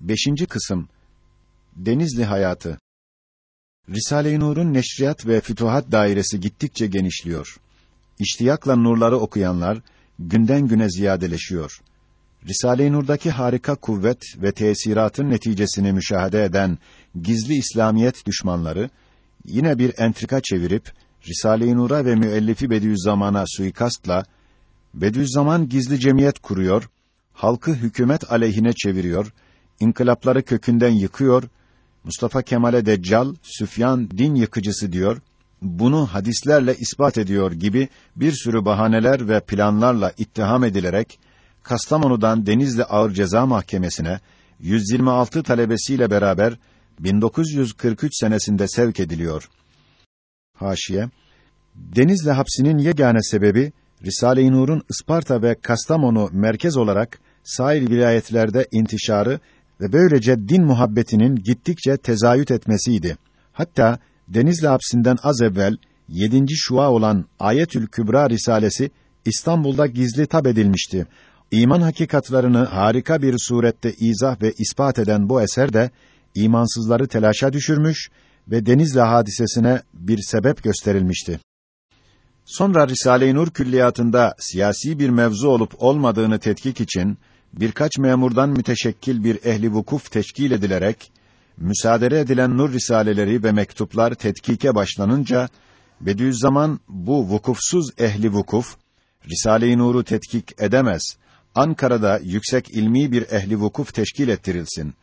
5. kısım Denizli hayatı Risale-i Nur'un neşriyat ve fütuhat dairesi gittikçe genişliyor. İştiyakla nurları okuyanlar günden güne ziyadeleşiyor. Risale-i Nur'daki harika kuvvet ve tesiratın neticesini müşahede eden gizli İslamiyet düşmanları yine bir entrika çevirip Risale-i Nur'a ve müellifi Bediüzzaman'a suikastla Bediüzzaman gizli cemiyet kuruyor, halkı hükümet aleyhine çeviriyor, inkılapları kökünden yıkıyor, Mustafa Kemal'e Deccal, Süfyan din yıkıcısı diyor, bunu hadislerle ispat ediyor gibi bir sürü bahaneler ve planlarla ittiham edilerek Kastamonu'dan Denizli Ağır Ceza Mahkemesi'ne 126 talebesiyle beraber 1943 senesinde sevk ediliyor. Haşiye Denizli hapsinin yegane sebebi Risale-i Nur'un Isparta ve Kastamonu merkez olarak sair vilayetlerde intişarı ve böylece din muhabbetinin gittikçe tezayüt etmesiydi. Hatta Denizli hapsinden az evvel yedinci şua olan Ayetül Kübra risalesi İstanbul'da gizli tab edilmişti. İman hakikatlarını harika bir surette izah ve ispat eden bu eser de imansızları telaşa düşürmüş ve Denizli hadisesine bir sebep gösterilmişti. Sonra Risale-i Nur külliyatında siyasi bir mevzu olup olmadığını tetkik için birkaç memurdan müteşekkil bir ehli vukuf teşkil edilerek müsaade edilen nur risaleleri ve mektuplar tetkike başlanınca Bediüzzaman bu vukufsuz ehli vukuf Risale-i Nur'u tetkik edemez. Ankara'da yüksek ilmi bir ehli vukuf teşkil ettirilsin.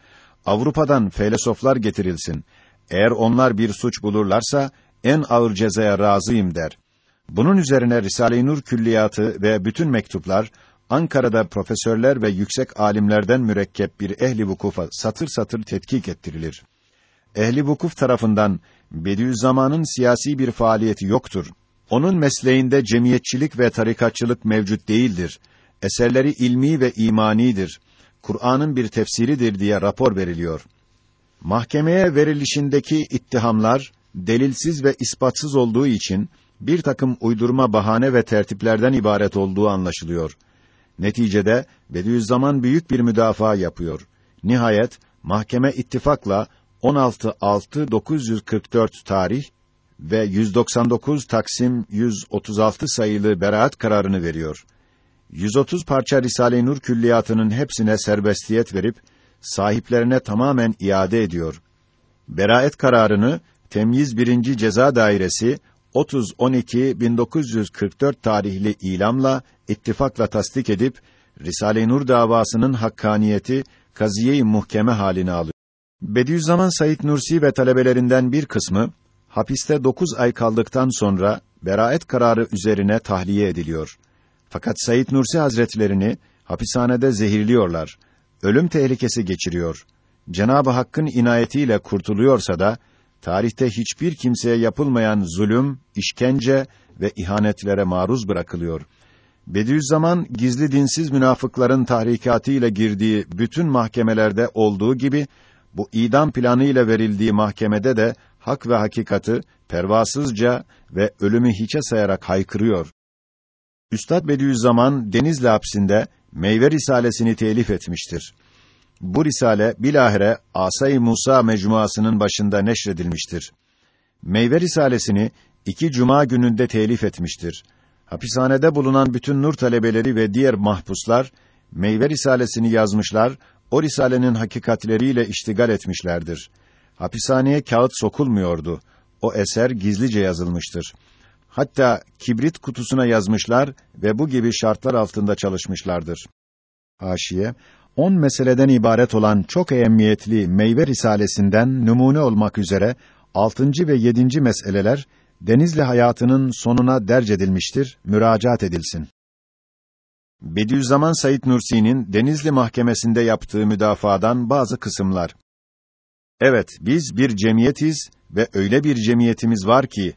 Avrupa'dan felsefeler getirilsin. Eğer onlar bir suç bulurlarsa en ağır cezaya razıyım der. Bunun üzerine Risale-i Nur külliyatı ve bütün mektuplar Ankara'da profesörler ve yüksek alimlerden mürekkep bir ehli vukufa satır satır tetkik ettirilir. Ehli vukuf tarafından Bediüzzaman'ın siyasi bir faaliyeti yoktur. Onun mesleğinde cemiyetçilik ve tarikatçılık mevcut değildir. Eserleri ilmi ve imanidir. Kur'an'ın bir tefsiridir diye rapor veriliyor. Mahkemeye verilişindeki ittihamlar delilsiz ve ispatsız olduğu için bir takım uydurma bahane ve tertiplerden ibaret olduğu anlaşılıyor. Neticede Bediüzzaman büyük bir müdafaa yapıyor. Nihayet mahkeme ittifakla 16.6.944 tarih ve 199 Taksim 136 sayılı beraat kararını veriyor. 130 parça Risale-i Nur külliyatının hepsine serbestiyet verip sahiplerine tamamen iade ediyor. Beraat kararını Temyiz 1. Ceza Dairesi 30-12-1944 tarihli ilamla ittifakla tasdik edip Risale-i Nur davasının hakkaniyeti kaziye-i muhkeme haline alıyor. Bediüzzaman Said Nursi ve talebelerinden bir kısmı hapiste dokuz ay kaldıktan sonra beraat kararı üzerine tahliye ediliyor. Fakat Said Nursi Hazretlerini hapishanede zehirliyorlar. Ölüm tehlikesi geçiriyor. Cenab-ı Hakk'ın inayetiyle kurtuluyorsa da tarihte hiçbir kimseye yapılmayan zulüm, işkence ve ihanetlere maruz bırakılıyor. Bediüzzaman gizli dinsiz münafıkların tahrikatı girdiği bütün mahkemelerde olduğu gibi bu idam planı ile verildiği mahkemede de hak ve hakikati pervasızca ve ölümü hiçe sayarak haykırıyor. Üstad Bediüzzaman Denizli hapsinde Meyve Risalesini telif etmiştir. Bu risale bilahare Asay Musa mecmuasının başında neşredilmiştir. Meyve risalesini iki cuma gününde telif etmiştir. Hapishanede bulunan bütün nur talebeleri ve diğer mahpuslar Meyve risalesini yazmışlar, o risalenin hakikatleriyle iştigal etmişlerdir. Hapishaneye kağıt sokulmuyordu. O eser gizlice yazılmıştır. Hatta kibrit kutusuna yazmışlar ve bu gibi şartlar altında çalışmışlardır. Haşiye on meseleden ibaret olan çok ehemmiyetli meyve risalesinden numune olmak üzere altıncı ve yedinci meseleler Denizli hayatının sonuna derc edilmiştir, müracaat edilsin. Bediüzzaman Said Nursi'nin Denizli Mahkemesi'nde yaptığı müdafadan bazı kısımlar. Evet, biz bir cemiyetiz ve öyle bir cemiyetimiz var ki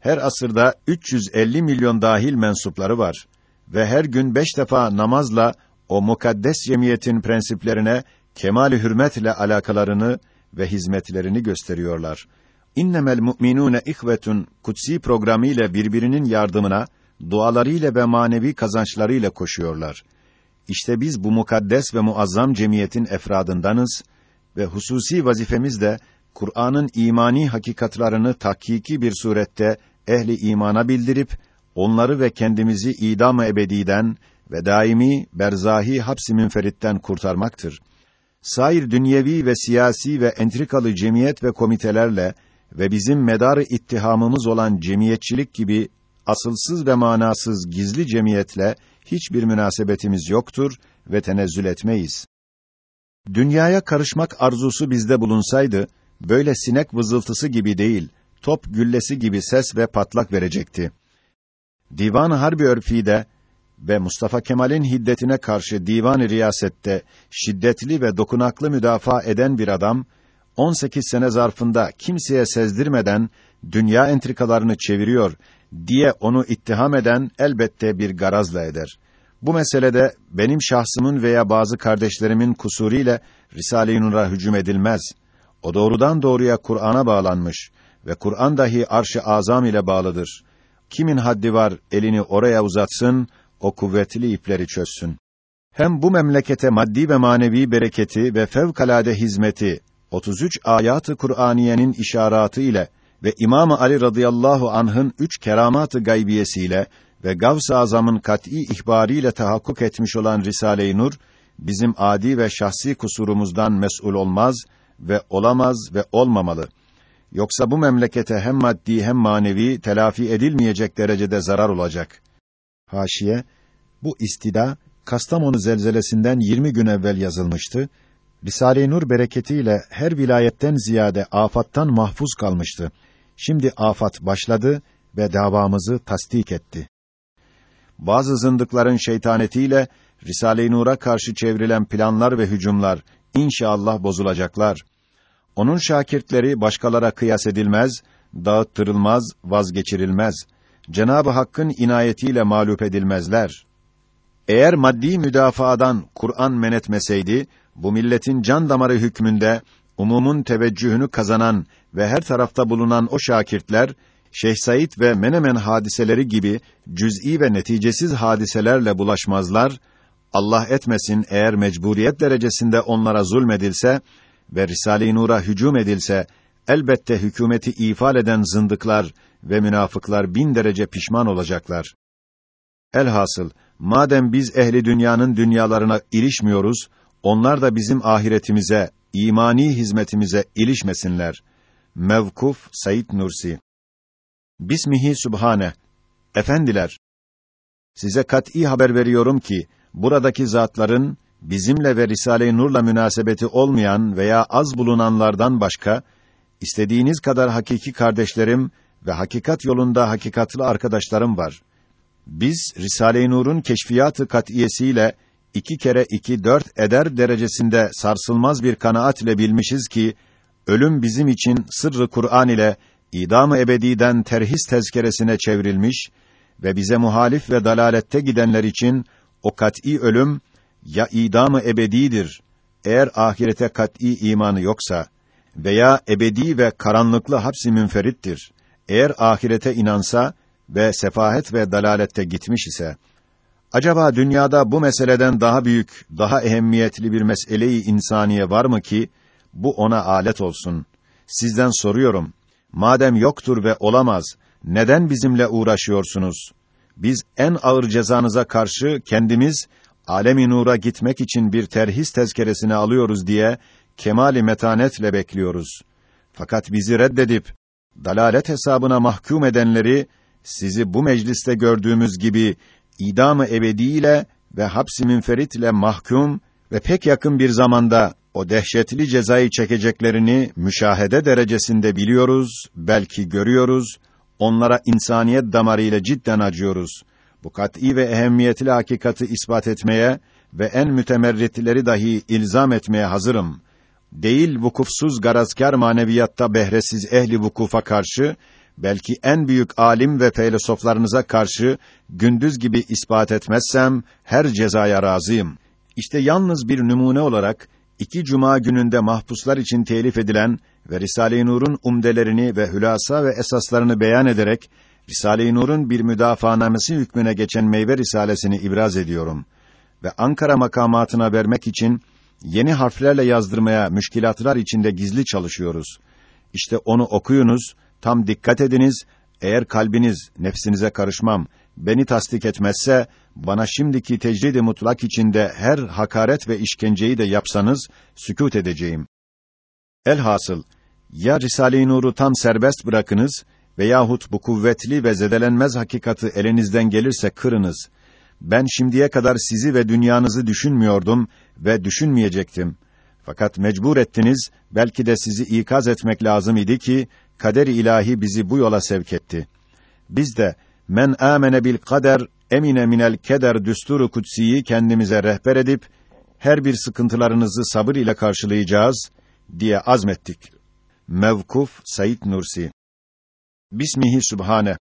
her asırda 350 milyon dahil mensupları var ve her gün beş defa namazla o mukaddes cemiyetin prensiplerine kemali hürmetle alakalarını ve hizmetlerini gösteriyorlar. İnnemel mu'minûne ihvetun kutsi programıyla birbirinin yardımına dualarıyla ve manevi kazançlarıyla koşuyorlar. İşte biz bu mukaddes ve muazzam cemiyetin efradındanız ve hususi vazifemiz de Kur'an'ın imani hakikatlarını tahkiki bir surette ehli imana bildirip onları ve kendimizi idam-ı ebediden ve daimi berzahi hapsi münferitten kurtarmaktır. Sair dünyevi ve siyasi ve entrikalı cemiyet ve komitelerle ve bizim medarı ittihamımız olan cemiyetçilik gibi asılsız ve manasız gizli cemiyetle hiçbir münasebetimiz yoktur ve tenezzül etmeyiz. Dünyaya karışmak arzusu bizde bulunsaydı, böyle sinek vızıltısı gibi değil, top güllesi gibi ses ve patlak verecekti. Divan-ı Harbi örfide ve Mustafa Kemal'in hiddetine karşı divan-ı riyasette şiddetli ve dokunaklı müdafaa eden bir adam, 18 sene zarfında kimseye sezdirmeden dünya entrikalarını çeviriyor diye onu ittiham eden elbette bir garazla eder. Bu meselede benim şahsımın veya bazı kardeşlerimin kusuriyle Risale-i Nur'a hücum edilmez. O doğrudan doğruya Kur'an'a bağlanmış ve Kur'an dahi arş-ı azam ile bağlıdır. Kimin haddi var elini oraya uzatsın, o kuvvetli ipleri çözsün. Hem bu memlekete maddi ve manevi bereketi ve fevkalade hizmeti 33 ayatı Kur'aniyenin işaratı ile ve İmam Ali radıyallahu anh'ın üç keramatı gaybiyesiyle ve Gavs-ı Azam'ın kat'î ihbariyle tahakkuk etmiş olan Risale-i Nur bizim adi ve şahsi kusurumuzdan mesul olmaz ve olamaz ve olmamalı. Yoksa bu memlekete hem maddi hem manevi telafi edilmeyecek derecede zarar olacak. Haşiye bu istida Kastamonu zelzelesinden 20 gün evvel yazılmıştı. Risale-i Nur bereketiyle her vilayetten ziyade afattan mahfuz kalmıştı. Şimdi afat başladı ve davamızı tasdik etti. Bazı zındıkların şeytanetiyle Risale-i Nur'a karşı çevrilen planlar ve hücumlar inşallah bozulacaklar. Onun şakirtleri başkalara kıyas edilmez, dağıttırılmaz, vazgeçirilmez. Cenab-ı Hakk'ın inayetiyle mağlup edilmezler. Eğer maddi müdafaadan Kur'an men etmeseydi, bu milletin can damarı hükmünde umumun teveccühünü kazanan ve her tarafta bulunan o şakirtler Şeyh Said ve Menemen hadiseleri gibi cüz'i ve neticesiz hadiselerle bulaşmazlar. Allah etmesin eğer mecburiyet derecesinde onlara zulmedilse ve Risale-i Nur'a hücum edilse elbette hükümeti ifade eden zındıklar ve münafıklar bin derece pişman olacaklar. Elhasıl madem biz ehli dünyanın dünyalarına ilişmiyoruz, onlar da bizim ahiretimize, imani hizmetimize ilişmesinler. Mevkuf Said Nursi Bismihi Sübhane Efendiler Size kat'î haber veriyorum ki buradaki zatların bizimle ve Risale-i Nur'la münasebeti olmayan veya az bulunanlardan başka istediğiniz kadar hakiki kardeşlerim ve hakikat yolunda hakikatlı arkadaşlarım var. Biz Risale-i Nur'un keşfiyatı kat'iyesiyle iki kere iki dört eder derecesinde sarsılmaz bir kanaat ile bilmişiz ki ölüm bizim için sırrı Kur'an ile idam-ı ebediden terhis tezkeresine çevrilmiş ve bize muhalif ve dalalette gidenler için o kat'î ölüm ya idam-ı ebedidir eğer ahirete kat'î imanı yoksa veya ebedi ve karanlıklı hapsi münferittir. Eğer ahirete inansa ve sefahet ve dalalette gitmiş ise acaba dünyada bu meseleden daha büyük, daha ehemmiyetli bir meseleyi insaniye var mı ki bu ona alet olsun? Sizden soruyorum. Madem yoktur ve olamaz, neden bizimle uğraşıyorsunuz? Biz en ağır cezanıza karşı kendimiz alem-i nura gitmek için bir terhis tezkeresini alıyoruz diye kemali metanetle bekliyoruz. Fakat bizi reddedip dalalet hesabına mahkum edenleri sizi bu mecliste gördüğümüz gibi idam-ı ebediyle ve hapsi münferitle mahkum ve pek yakın bir zamanda o dehşetli cezayı çekeceklerini müşahede derecesinde biliyoruz, belki görüyoruz, onlara insaniyet damarıyla cidden acıyoruz. Bu kat'î ve ehemmiyetli hakikati ispat etmeye ve en mütemerritleri dahi ilzam etmeye hazırım. Değil vukufsuz garazkar maneviyatta behresiz ehli vukufa karşı, belki en büyük alim ve filozoflarınıza karşı gündüz gibi ispat etmezsem her cezaya razıyım. İşte yalnız bir numune olarak iki cuma gününde mahpuslar için telif edilen ve Risale-i Nur'un umdelerini ve hülasa ve esaslarını beyan ederek Risale-i Nur'un bir müdafaanamesi hükmüne geçen meyve risalesini ibraz ediyorum ve Ankara makamatına vermek için yeni harflerle yazdırmaya müşkilatlar içinde gizli çalışıyoruz. İşte onu okuyunuz, tam dikkat ediniz. Eğer kalbiniz, nefsinize karışmam, beni tasdik etmezse, bana şimdiki tecrid-i mutlak içinde her hakaret ve işkenceyi de yapsanız, sükût edeceğim. Elhasıl, ya Risale-i Nur'u tam serbest bırakınız veyahut bu kuvvetli ve zedelenmez hakikati elinizden gelirse kırınız. Ben şimdiye kadar sizi ve dünyanızı düşünmüyordum ve düşünmeyecektim. Fakat mecbur ettiniz, belki de sizi ikaz etmek lazım idi ki, kader ilahi bizi bu yola sevk etti. Biz de, men amene bil kader, emine minel keder düsturu kutsiyi kendimize rehber edip, her bir sıkıntılarınızı sabır ile karşılayacağız, diye azmettik. Mevkuf Said Nursi Bismihi Sübhane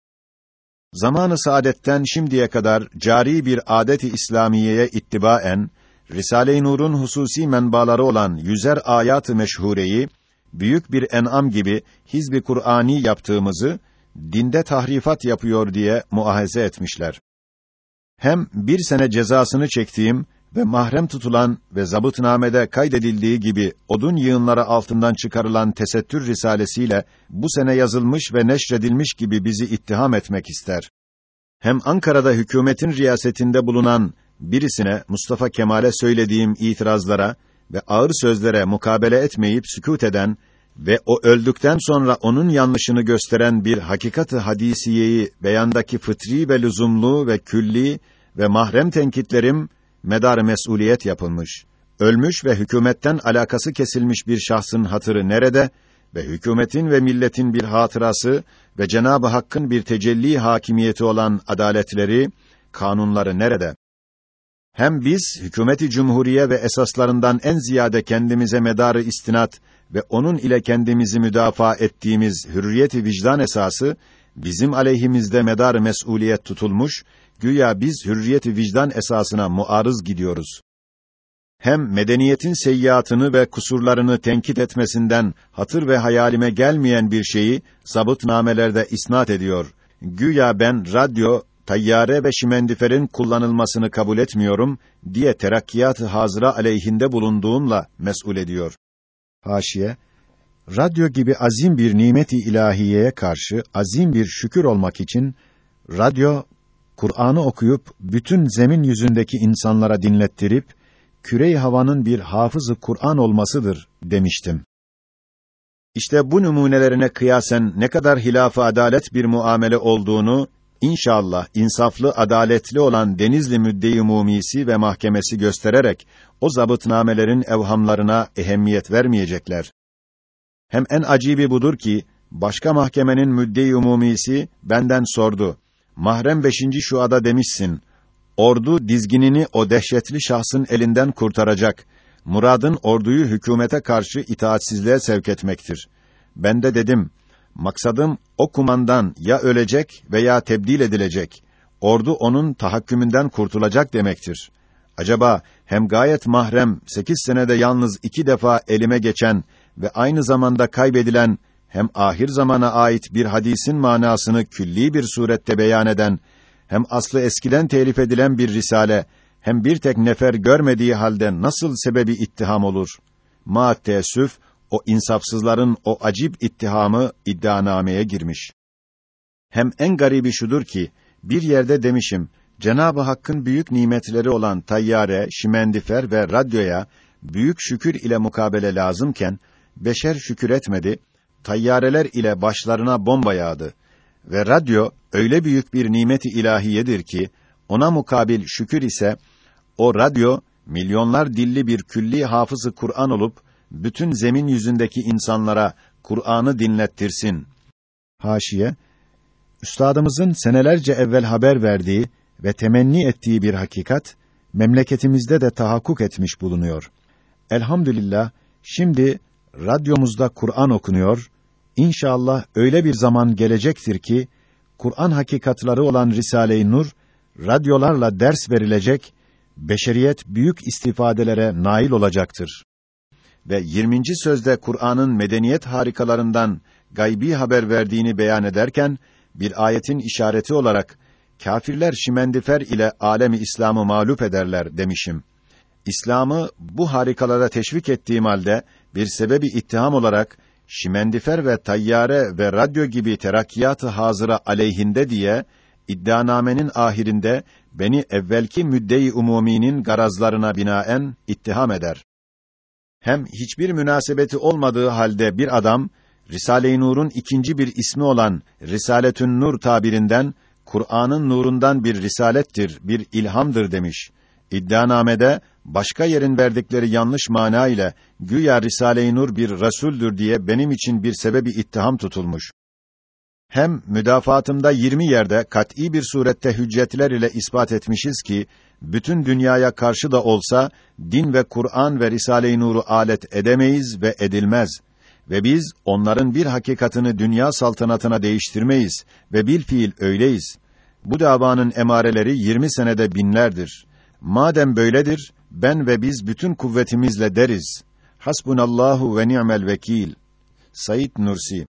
Zamanı saadetten şimdiye kadar cari bir adeti İslamiyeye ittibaen Risale-i Nur'un hususi menbaları olan yüzer ayat-ı meşhureyi büyük bir en'am gibi hizbi Kur'ani yaptığımızı dinde tahrifat yapıyor diye muahaze etmişler. Hem bir sene cezasını çektiğim ve mahrem tutulan ve zabıtnamede kaydedildiği gibi odun yığınları altından çıkarılan tesettür risalesiyle bu sene yazılmış ve neşredilmiş gibi bizi ittiham etmek ister. Hem Ankara'da hükümetin riyasetinde bulunan birisine Mustafa Kemal'e söylediğim itirazlara ve ağır sözlere mukabele etmeyip sükût eden ve o öldükten sonra onun yanlışını gösteren bir hakikatı hadisiyeyi beyandaki fıtri ve lüzumlu ve külli ve mahrem tenkitlerim medar mesuliyet yapılmış. Ölmüş ve hükümetten alakası kesilmiş bir şahsın hatırı nerede ve hükümetin ve milletin bir hatırası ve Cenab-ı Hakk'ın bir tecelli hakimiyeti olan adaletleri, kanunları nerede? Hem biz hükümeti cumhuriye ve esaslarından en ziyade kendimize medarı istinat ve onun ile kendimizi müdafaa ettiğimiz hürriyeti vicdan esası bizim aleyhimizde medar mesuliyet tutulmuş, güya biz hürriyeti vicdan esasına muarız gidiyoruz. Hem medeniyetin seyyiatını ve kusurlarını tenkit etmesinden hatır ve hayalime gelmeyen bir şeyi namelerde isnat ediyor. Güya ben radyo, tayyare ve şimendiferin kullanılmasını kabul etmiyorum diye terakkiyat-ı hazıra aleyhinde bulunduğumla mesul ediyor. Haşiye Radyo gibi azim bir nimeti ilahiyeye karşı azim bir şükür olmak için radyo Kur'an'ı okuyup bütün zemin yüzündeki insanlara dinlettirip kürey havanın bir hafızı Kur'an olmasıdır demiştim. İşte bu numunelerine kıyasen ne kadar hilaf-ı adalet bir muamele olduğunu İnşallah insaflı, adaletli olan Denizli Müdde-i Mumisi ve mahkemesi göstererek o zabıtnamelerin evhamlarına ehemmiyet vermeyecekler. Hem en acibi budur ki başka mahkemenin müdde-i umumisi benden sordu. Mahrem beşinci şuada demişsin. Ordu dizginini o dehşetli şahsın elinden kurtaracak. Muradın orduyu hükümete karşı itaatsizliğe sevk etmektir. Ben de dedim, Maksadım o kumandan ya ölecek veya tebdil edilecek. Ordu onun tahakkümünden kurtulacak demektir. Acaba hem gayet mahrem sekiz senede yalnız iki defa elime geçen ve aynı zamanda kaybedilen hem ahir zamana ait bir hadisin manasını külli bir surette beyan eden hem aslı eskiden telif edilen bir risale hem bir tek nefer görmediği halde nasıl sebebi ittiham olur? Ma teessüf o insafsızların o acip ittihamı iddianameye girmiş. Hem en garibi şudur ki bir yerde demişim Cenabı Hakk'ın büyük nimetleri olan tayyare, şimendifer ve radyoya büyük şükür ile mukabele lazımken beşer şükür etmedi. Tayyareler ile başlarına bomba yağdı ve radyo öyle büyük bir nimeti ilahiyedir ki ona mukabil şükür ise o radyo milyonlar dilli bir külli hafızı Kur'an olup bütün zemin yüzündeki insanlara Kur'an'ı dinlettirsin. Haşiye Üstadımızın senelerce evvel haber verdiği ve temenni ettiği bir hakikat memleketimizde de tahakkuk etmiş bulunuyor. Elhamdülillah şimdi radyomuzda Kur'an okunuyor. İnşallah öyle bir zaman gelecektir ki Kur'an hakikatları olan Risale-i Nur radyolarla ders verilecek, beşeriyet büyük istifadelere nail olacaktır ve 20. sözde Kur'an'ın medeniyet harikalarından gaybi haber verdiğini beyan ederken bir ayetin işareti olarak kâfirler şimendifer ile alemi İslam'ı mağlup ederler demişim. İslam'ı bu harikalara teşvik ettiğim halde bir sebebi ittiham olarak şimendifer ve tayyare ve radyo gibi terakkiyat-ı hazıra aleyhinde diye iddianamenin ahirinde beni evvelki müdde-i umuminin garazlarına binaen ittiham eder. Hem hiçbir münasebeti olmadığı halde bir adam Risale-i Nur'un ikinci bir ismi olan Risaletün Nur tabirinden Kur'an'ın nurundan bir risalettir, bir ilhamdır demiş. İddianamede başka yerin verdikleri yanlış mana ile güya Risale-i Nur bir rasuldür diye benim için bir sebebi ittiham tutulmuş. Hem müdafaatımda 20 yerde kat'î bir surette hüccetler ile ispat etmişiz ki bütün dünyaya karşı da olsa din ve Kur'an ve Risale-i Nur'u alet edemeyiz ve edilmez ve biz onların bir hakikatını dünya saltanatına değiştirmeyiz ve bil fiil öyleyiz. Bu davanın emareleri 20 senede binlerdir. Madem böyledir, ben ve biz bütün kuvvetimizle deriz. Hasbunallahu ve ni'mel vekil. Said Nursi